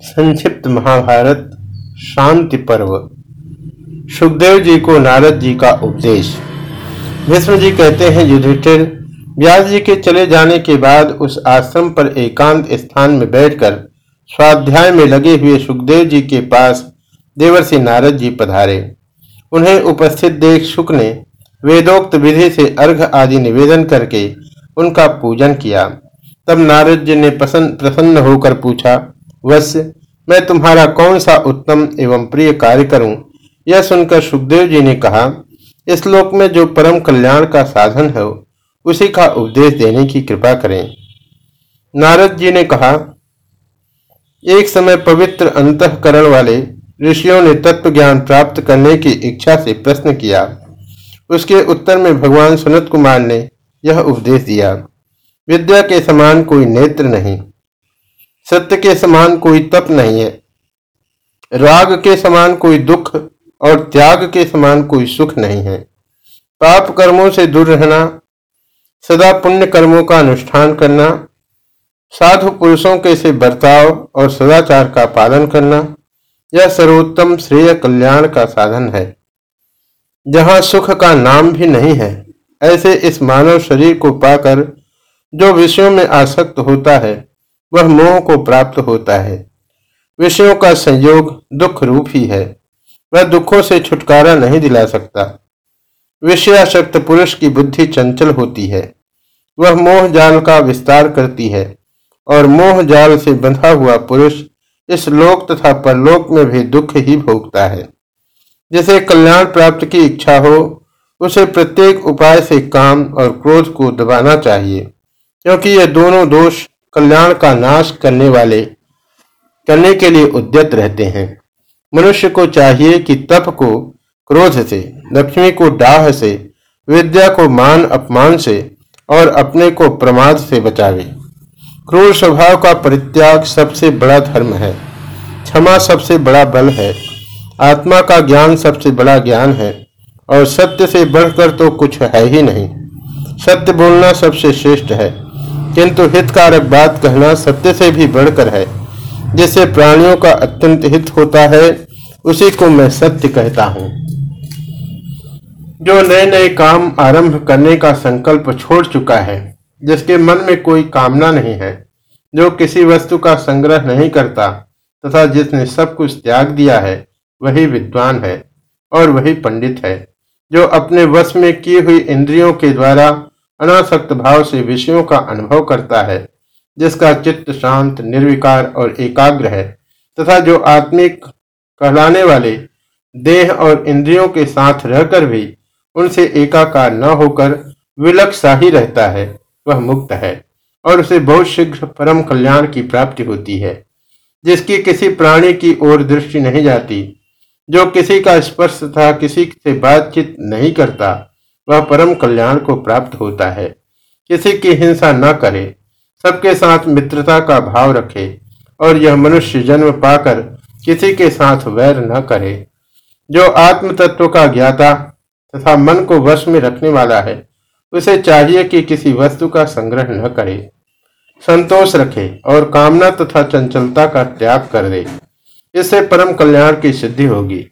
संक्षिप्त महाभारत, शांति पर्व। सुखदेव जी को नारद जी का उपदेश। विष्णु जी कहते हैं, युधिष्ठिर, व्यास जी के चले जाने के बाद उस आश्रम पर एकांत स्थान में बैठकर स्वाध्याय में लगे हुए सुखदेव जी के पास देवर्षि नारद जी पधारे। उन्हें उपस्थित देख सुख ने वेदोक्त विधि से अर्घ आदि निवेदन करके उनका पूजन किया। तब नारद जी ने प्रसन्न होकर पूछा वश्य मैं तुम्हारा कौन सा उत्तम एवं प्रिय कार्य करूँ? यह सुनकर सुखदेव जी ने कहा, इस लोक में जो परम कल्याण का साधन है, उसी का उपदेश देने की कृपा करें। नारद जी ने कहा, एक समय पवित्र अंतकरण वाले ऋषियों ने तत्व ज्ञान प्राप्त करने की इच्छा से प्रश्न किया। उसके उत्तर में भगवान सुनत कुमार ने यह उपदेश दिया, विद्या के समान कोई नेत्र नहीं। सत्य के समान कोई तप नहीं है। राग के समान कोई दुख और त्याग के समान कोई सुख नहीं है। पाप कर्मों से दूर रहना, सदा पुण्य कर्मों का अनुष्ठान करना, साधु पुरुषों के से बर्ताव और सदाचार का पालन करना, यह सर्वोत्तम श्रेय कल्याण का साधन है। जहाँ सुख का नाम भी नहीं है, ऐसे इस मानव शरीर को पाकर जो विषयों में आसक्त होता है वह मोह को प्राप्त होता है। विषयों का संयोग दुख रूप ही है। वह दुखों से छुटकारा नहीं दिला सकता। विषयाशक्त पुरुष की बुद्धि चंचल होती है। वह मोह जाल का विस्तार करती है और मोह जाल से बंधा हुआ पुरुष इस लोक तथा परलोक में भी दुख ही भोगता है। जिसे कल्याण प्राप्त की इच्छा हो, उसे प्रत्येक उपाय से काम और क्रोध को दबाना चाहिए, क्योंकि ये दोनों दोष कल्याण का नाश करने वाले, करने के लिए उद्यत रहते हैं। मनुष्य को चाहिए कि तप को क्रोध से, लक्ष्मी को डाह से, विद्या को मान अपमान से और अपने को प्रमाद से बचावे। क्रूर स्वभाव का परित्याग सबसे बड़ा धर्म है। क्षमा सबसे बड़ा बल है। आत्मा का ज्ञान सबसे बड़ा ज्ञान है और सत्य से बढ़कर तो कुछ है ही नहीं। सत्य बोलना सबसे श्रेष्ठ है। किंतु हितकारक बात कहना सत्य से भी बढ़कर है। जिससे प्राणियों का अत्यंत हित होता है, उसी को मैं सत्य कहता हूँ। जो नए नए काम आरंभ करने का संकल्प छोड़ चुका है, जिसके मन में कोई कामना नहीं है, जो किसी वस्तु का संग्रह नहीं करता, तथा जिसने सब कुछ त्याग दिया है, वही विद्वान है और वही पंडित है, जो अपने वश में की हुई इंद्रियों के द्वारा अनासक्त भाव से विषयों का अनुभव करता है, जिसका चित्त शांत, निर्विकार और एकाग्र है, तथा जो आत्मिक कहलाने वाले देह और इंद्रियों के साथ रहकर भी उनसे एकाकार न होकर विलक्षा ही रहता है, वह मुक्त है, और उसे बहुत शीघ्र परम कल्याण की प्राप्ति होती है, जिसकी किसी प्राणी की ओर दृष्टि नहीं जाती, जो किसी का स्पर्श तथा किसी से बातचीत नहीं करता वह परम कल्याण को प्राप्त होता है। किसी की हिंसा न करे, सबके साथ मित्रता का भाव रखे और यह मनुष्य जन्म पाकर किसी के साथ वैर न करे। जो आत्म तत्व का ज्ञाता तथा मन को वश में रखने वाला है, उसे चाहिए कि किसी वस्तु का संग्रह न करे। संतोष रखे और कामना तथा चंचलता का त्याग कर दे। इससे परम कल्याण की सिद्धि होगी।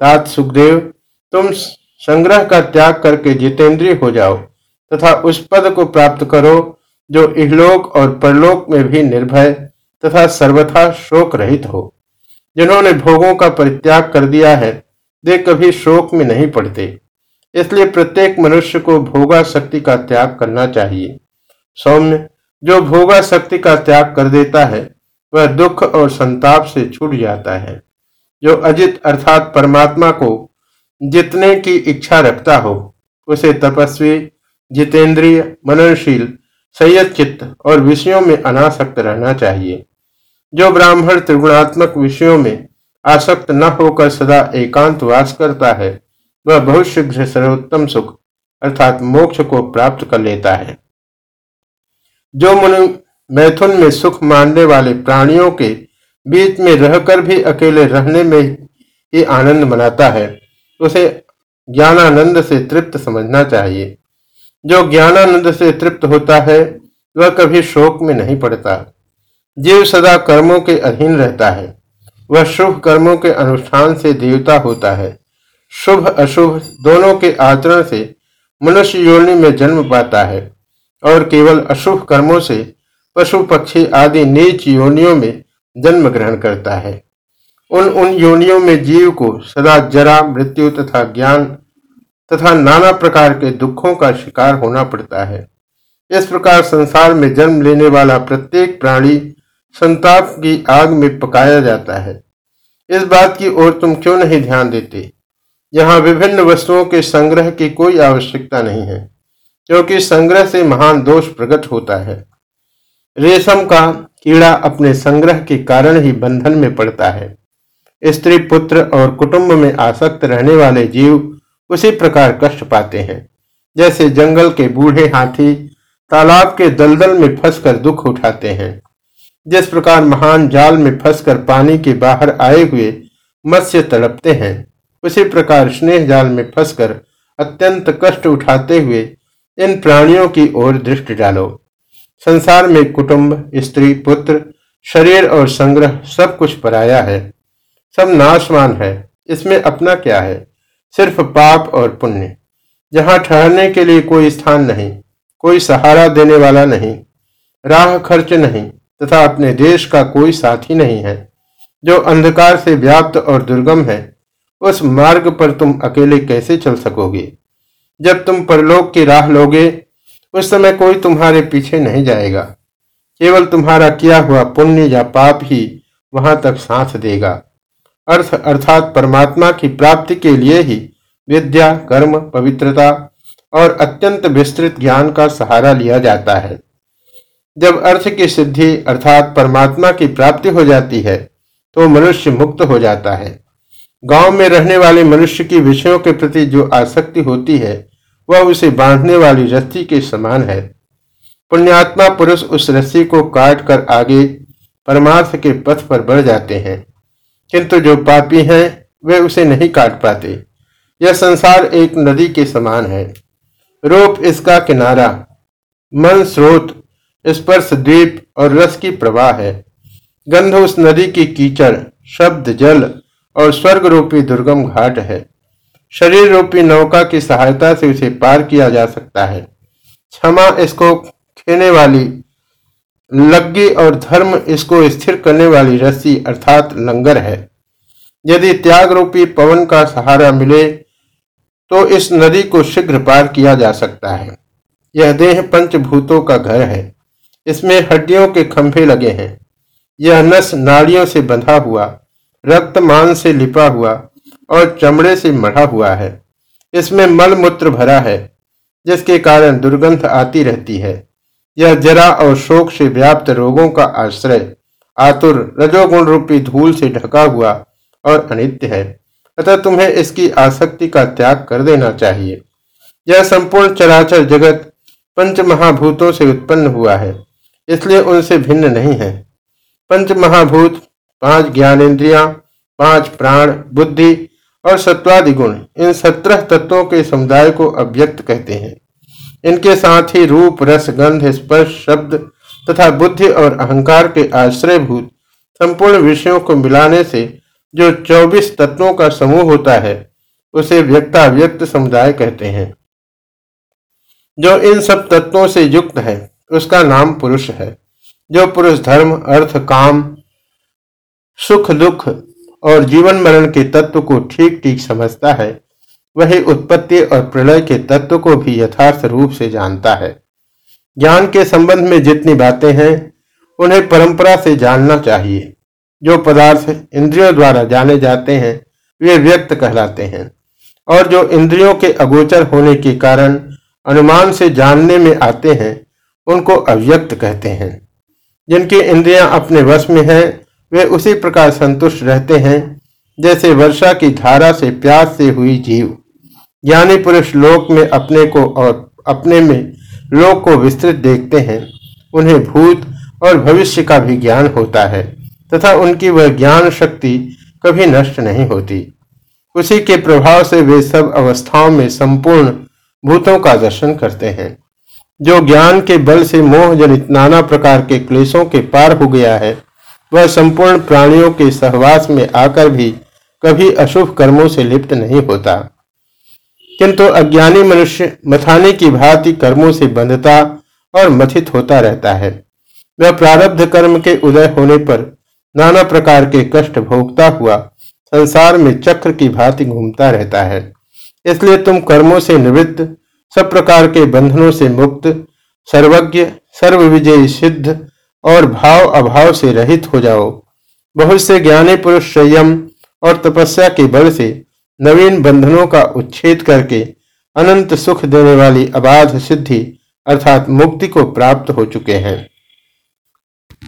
तात सुखदेव, तुम संग्रह का त्याग करके जितेंद्रिय हो जाओ, तथा उस पद को प्राप्त करो, जो इहलोक और परलोक में भी निर्भय तथा सर्वथा शोक रहित हो। जिन्होंने भोगों का परित्याग कर दिया है, वे कभी शोक में नहीं पड़ते। इसलिए प्रत्येक मनुष्य को भोगा शक्ति का त्याग करना चाहिए। सौम्य, जो भोगा शक्ति का त्याग कर देता है, वह दुख और संताप से छूट जाता है। जो अजित अर्थात परमात्मा को जितने की इच्छा रखता हो, उसे तपस्वी, जितेंद्रिय, मननशील संयत चित्त और विषयों में अनासक्त रहना चाहिए। जो ब्राह्मण त्रिगुणात्मक विषयों में आसक्त न होकर सदा एकांत वास करता है, वह बहुत शीघ्र सर्वोत्तम सुख अर्थात मोक्ष को प्राप्त कर लेता है। जो मुनि मैथुन में सुख मानने वाले प्राणियों के बीच में रहकर भी अकेले रहने में ही आनंद मनाता है उसे ज्ञानानंद से तृप्त समझना चाहिए। जो ज्ञानानंद से तृप्त होता है, वह कभी शोक में नहीं पड़ता। जीव सदा कर्मों के अधीन रहता है। वह शुभ कर्मों के अनुष्ठान से देवता होता है। शुभ, अशुभ दोनों के आचरण से मनुष्य योनि में जन्म पाता है। और केवल अशुभ कर्मों से पशु पक्षी आदि नीच योनियों में जन्म ग्रहण करता है। उन उन योनियों में जीव को सदा जरा, मृत्यु तथा ज्ञान तथा नाना प्रकार के दुखों का शिकार होना पड़ता है। इस प्रकार संसार में जन्म लेने वाला प्रत्येक प्राणी संताप की आग में पकाया जाता है। इस बात की ओर तुम क्यों नहीं ध्यान देते? यहाँ विभिन्न वस्तुओं के संग्रह की कोई आवश्यकता नहीं है, क्योंकि संग्रह से महान दोष प्रकट होता है। रेशम का कीड़ा अपने संग्रह के कारण ही बंधन में पड़ता है। स्त्री, पुत्र और कुटुंब में आसक्त रहने वाले जीव उसी प्रकार कष्ट पाते हैं। जैसे जंगल के बूढ़े हाथी तालाब के दलदल में फंसकर दुख उठाते हैं। जिस प्रकार महान जाल में फंसकर पानी के बाहर आए हुए मत्स्य तड़पते हैं, उसी प्रकार स्नेह जाल में फंसकर अत्यंत कष्ट उठाते हुए इन प्राणियों की ओर दृष्टि डालो। संसार में कुटुंब, स्त्री, पुत्र, शरीर और संग्रह सब कुछ पराया है। सब नाशवान है। इसमें अपना क्या है? सिर्फ़ पाप और पुण्य। जहाँ ठहरने के लिए कोई स्थान नहीं, कोई सहारा देने वाला नहीं, राह खर्च नहीं, तथा अपने देश का कोई साथी नहीं है। जो अंधकार से व्याप्त और दुर्गम है, उस मार्ग पर तुम अकेले कैसे चल सकोगे? जब तुम परलोक की राह लोगे, उस समय कोई तुम्हारे पीछे नहीं जाएगा। केवल तुम्हारा किया हुआ पुण्य या पाप ही वहाँ तक साथ देगा। अर्थ अर्थात परमात्मा की प्राप्ति के लिए ही विद्या, कर्म, पवित्रता और अत्यंत विस्तृत ज्ञान का सहारा लिया जाता है। जब अर्थ की सिद्धि अर्थात परमात्मा की प्राप्ति हो जाती है तो मनुष्य मुक्त हो जाता है। गाँव में रहने वाले मनुष्य की विषयों के प्रति जो आसक्ति होती है, वह उसे बांधने वाली रस्सी के समान है। पुण्यात्मा पुरुष उस रस्सी को काट कर आगे परमार्थ के पथ पर बढ़ जाते हैं। किंतु जो पापी हैं, वे उसे नहीं काट पाते। यह संसार एक नदी के समान है। रूप इसका किनारा, मन स्रोत स्पर्श द्वीप और रस की प्रवाह है। गंध उस नदी की कीचड़, शब्द जल और स्वर्ग रूपी दुर्गम घाट है। शरीर रूपी नौका की सहायता से उसे पार किया जा सकता है। क्षमा इसको खेने वाली लग्गी और धर्म इसको स्थिर करने वाली रस्सी अर्थात लंगर है। यदि त्याग रूपी पवन का सहारा मिले तो इस नदी को शीघ्र पार किया जा सकता है। यह देह पंचभूतों का घर है। इसमें हड्डियों के खंभे लगे हैं। यह नस नाड़ियों से बंधा हुआ रक्त मान से लिपा हुआ और चमड़े से मढ़ा हुआ है। इसमें मल मूत्र भरा है, जिसके कारण दुर्गंध आती रहती है। यह जरा और शोक से व्याप्त रोगों का आश्रय। आतुर रजोगुण रूपी धूल से ढका हुआ और अनित्य है। अतः तुम्हें इसकी आसक्ति का त्याग कर देना चाहिए। यह संपूर्ण चराचर जगत पंच महाभूतों से उत्पन्न हुआ है, इसलिए उनसे भिन्न नहीं है। पंच महाभूत पाँच ज्ञानेन्द्रिया, पाँच प्राण, बुद्धि और सत्वादि गुण इन सत्रह तत्वों के समुदाय को अव्यक्त कहते हैं। इनके साथ ही रूप, रस, गंध, स्पर्श, शब्द तथा बुद्धि और अहंकार के आश्रयभूत संपूर्ण विषयों को मिलाने से जो चौबीस तत्वों का समूह होता है, उसे व्यक्ताव्यक्त समुदाय कहते हैं। जो इन सब तत्वों से युक्त है, उसका नाम पुरुष है। जो पुरुष धर्म, अर्थ, काम, सुख, दुख और जीवन मरण के तत्व को ठीक ठीक समझता है वही उत्पत्ति और प्रलय के तत्व को भी यथार्थ रूप से जानता है। ज्ञान के संबंध में जितनी बातें हैं, उन्हें परंपरा से जानना चाहिए। जो पदार्थ इंद्रियों द्वारा जाने जाते हैं, वे व्यक्त कहलाते हैं। और जो इंद्रियों के अगोचर होने के कारण अनुमान से जानने में आते हैं, उनको अव्यक्त कहते हैं। जिनकी इंद्रियाँ अपने वश में हैं, वे उसी प्रकार संतुष्ट रहते हैं, जैसे वर्षा की धारा से प्यास से हुई जीव। ज्ञानी पुरुष लोक में अपने को और अपने में लोक को विस्तृत देखते हैं। उन्हें भूत और भविष्य का भी ज्ञान होता है, तथा उनकी वह ज्ञान शक्ति कभी नष्ट नहीं होती। उसी के प्रभाव से वे सब अवस्थाओं में संपूर्ण भूतों का दर्शन करते हैं। जो ज्ञान के बल से मोह जनित नाना प्रकार के क्लेशों के पार हो गया है, वह संपूर्ण प्राणियों के सहवास में आकर भी कभी अशुभ कर्मों से लिप्त नहीं होता। किंतु अज्ञानी मनुष्य मथाने की भांति कर्मों से बंधता और मथित होता रहता है। वह प्रारब्ध कर्म के उदय होने पर नाना प्रकार के कष्ट भोगता हुआ संसार में चक्र की भांति घूमता रहता है। इसलिए तुम कर्मों से निवृत्त, सब प्रकार के बंधनों से मुक्त, सर्वज्ञ सर्व विजयी सिद्ध और भाव अभाव से रहित हो जाओ। बहुत से ज्ञानी पुरुष संयम और तपस्या के बल से नवीन बंधनों का उच्छेद करके अनंत सुख देने वाली अबाध सिद्धि अर्थात मुक्ति को प्राप्त हो चुके हैं।